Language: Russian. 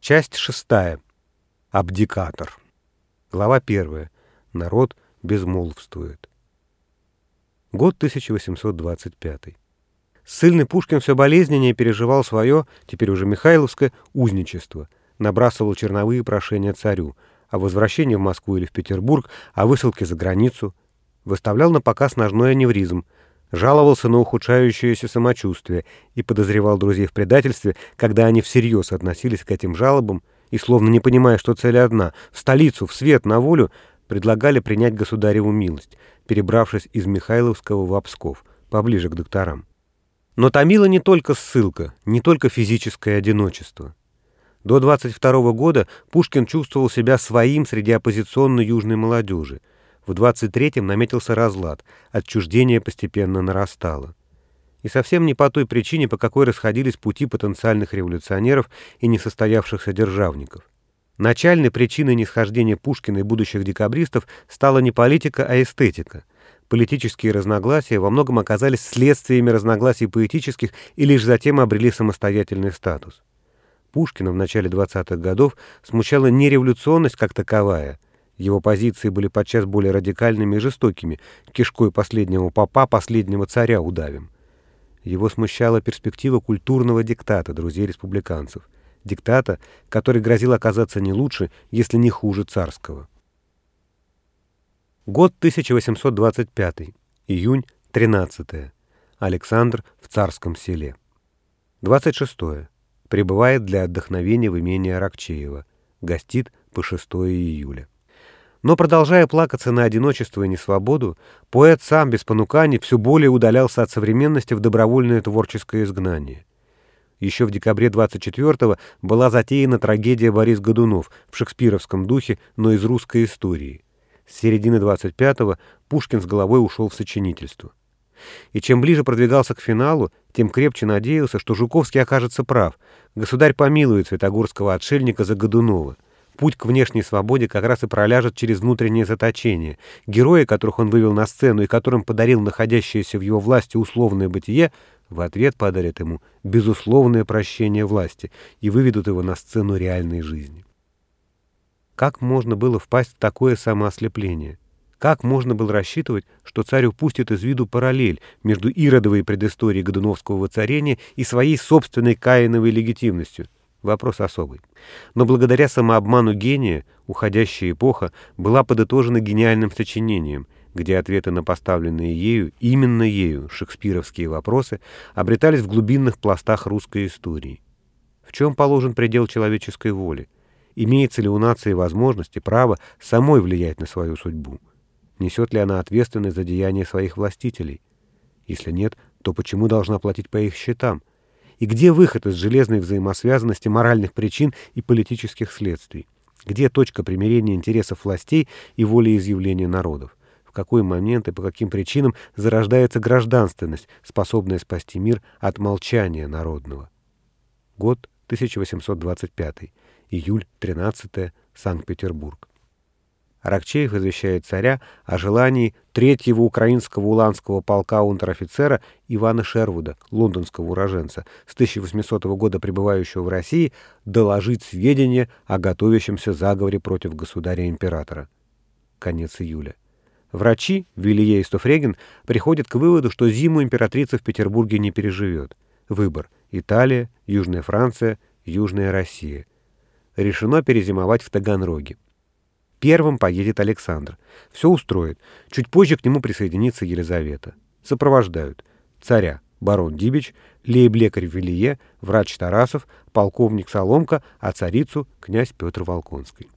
Часть шестая. Абдикатор. Глава первая. Народ безмолвствует. Год 1825. Ссыльный Пушкин все болезненнее переживал свое, теперь уже Михайловское, узничество. Набрасывал черновые прошения царю о возвращении в Москву или в Петербург, о высылке за границу. Выставлял на показ ножной аневризм – жаловался на ухудшающееся самочувствие и подозревал друзей в предательстве, когда они всерьез относились к этим жалобам и, словно не понимая, что цель одна, в столицу, в свет, на волю, предлагали принять государеву милость, перебравшись из Михайловского в Обсков, поближе к докторам. Но томила не только ссылка, не только физическое одиночество. До 22 года Пушкин чувствовал себя своим среди оппозиционной южной молодежи, в 23-м наметился разлад, отчуждение постепенно нарастало. И совсем не по той причине, по какой расходились пути потенциальных революционеров и несостоявшихся державников. Начальной причиной нисхождения Пушкина и будущих декабристов стала не политика, а эстетика. Политические разногласия во многом оказались следствиями разногласий поэтических и лишь затем обрели самостоятельный статус. Пушкина в начале 20-х годов смущала не революционность как таковая – его позиции были подчас более радикальными и жестокими, кишкой последнего папа, последнего царя удавим. Его смущала перспектива культурного диктата друзей-республиканцев. Диктата, который грозил оказаться не лучше, если не хуже царского. Год 1825. Июнь 13. Александр в царском селе. 26. Прибывает для отдохновения в имение Аракчеева. Гостит по 6 июля. Но, продолжая плакаться на одиночество и несвободу, поэт сам без понуканий все более удалялся от современности в добровольное творческое изгнание. Еще в декабре 24-го была затеяна трагедия Борис Годунов в шекспировском духе, но из русской истории. С середины 25-го Пушкин с головой ушел в сочинительство. И чем ближе продвигался к финалу, тем крепче надеялся, что Жуковский окажется прав. Государь помилует Святогорского отшельника за Годунова. Путь к внешней свободе как раз и проляжет через внутреннее заточение. Герои, которых он вывел на сцену и которым подарил находящееся в его власти условное бытие, в ответ подарят ему безусловное прощение власти и выведут его на сцену реальной жизни. Как можно было впасть в такое самоослепление? Как можно было рассчитывать, что царь упустит из виду параллель между иродовой предысторией Годуновского воцарения и своей собственной каиновой легитимностью? Вопрос особый. Но благодаря самообману гения уходящая эпоха была подытожена гениальным сочинением, где ответы на поставленные ею, именно ею, шекспировские вопросы обретались в глубинных пластах русской истории. В чем положен предел человеческой воли? Имеется ли у нации возможность и право самой влиять на свою судьбу? Несет ли она ответственность за деяния своих властителей? Если нет, то почему должна платить по их счетам? И где выход из железной взаимосвязанности моральных причин и политических следствий? Где точка примирения интересов властей и волеизъявления народов? В какой момент и по каким причинам зарождается гражданственность, способная спасти мир от молчания народного? Год 1825. Июль 13. Санкт-Петербург. Аракчеев извещает царя о желании третьего украинского уланского полка унтер-офицера Ивана Шервуда, лондонского уроженца, с 1800 года пребывающего в России, доложить сведения о готовящемся заговоре против государя-императора. Конец июля. Врачи, Вилье и Стофреген, приходят к выводу, что зиму императрица в Петербурге не переживет. Выбор – Италия, Южная Франция, Южная Россия. Решено перезимовать в Таганроге. Первым поедет Александр. Все устроит. Чуть позже к нему присоединится Елизавета. Сопровождают. Царя, барон Дибич, лейб-лекарь Вилье, врач Тарасов, полковник Соломка, а царицу князь Петр Волконский.